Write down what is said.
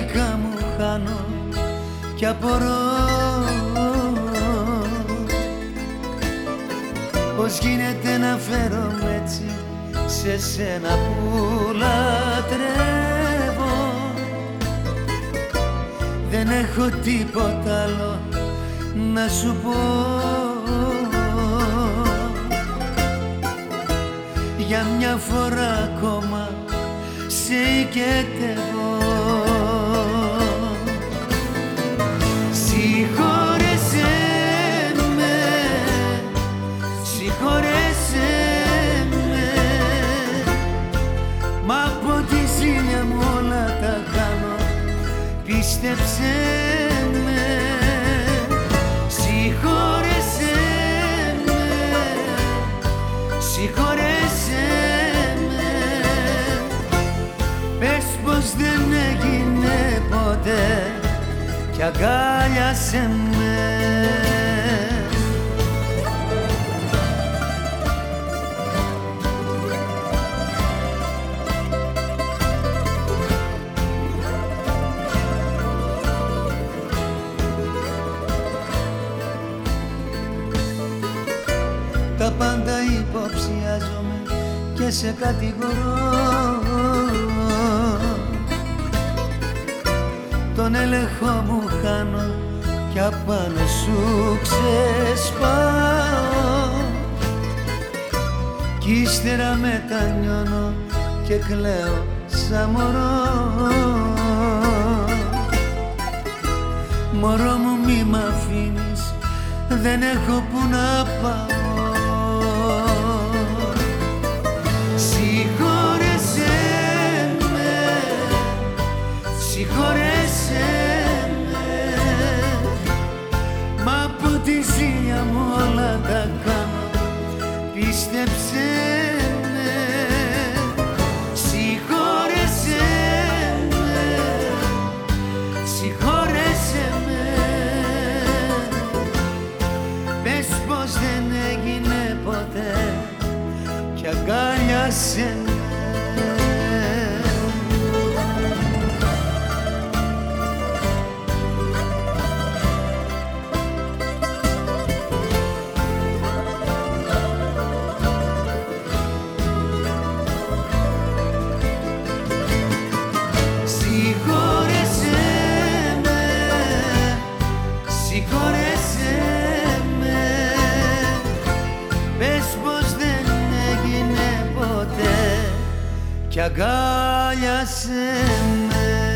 λογικά μου χάνω κι απορώ. Πώς γίνεται να φέρομαι έτσι σε σένα που λατρεύω; Δεν έχω τίποτα άλλο να σου πω. Για μια φορά ακόμα σε οικετεύω Πίστεψέ με Συγχώρεσέ με Συγχώρεσέ με. Πες πως δεν έγινε ποτέ Κι αγκάλιασε με Τα πάντα υποψιάζομαι και σε κατηγορώ. Τον έλεγχο μου χάνω κι απάνω σου ξεσπάω. Κι ύστερα μετανιώνω και κλαίω σαν μωρό. Μωρό μου μη μ' αφήνεις, δεν έχω που να πάω Κι αγκάλιασε κι αγκάλιασε με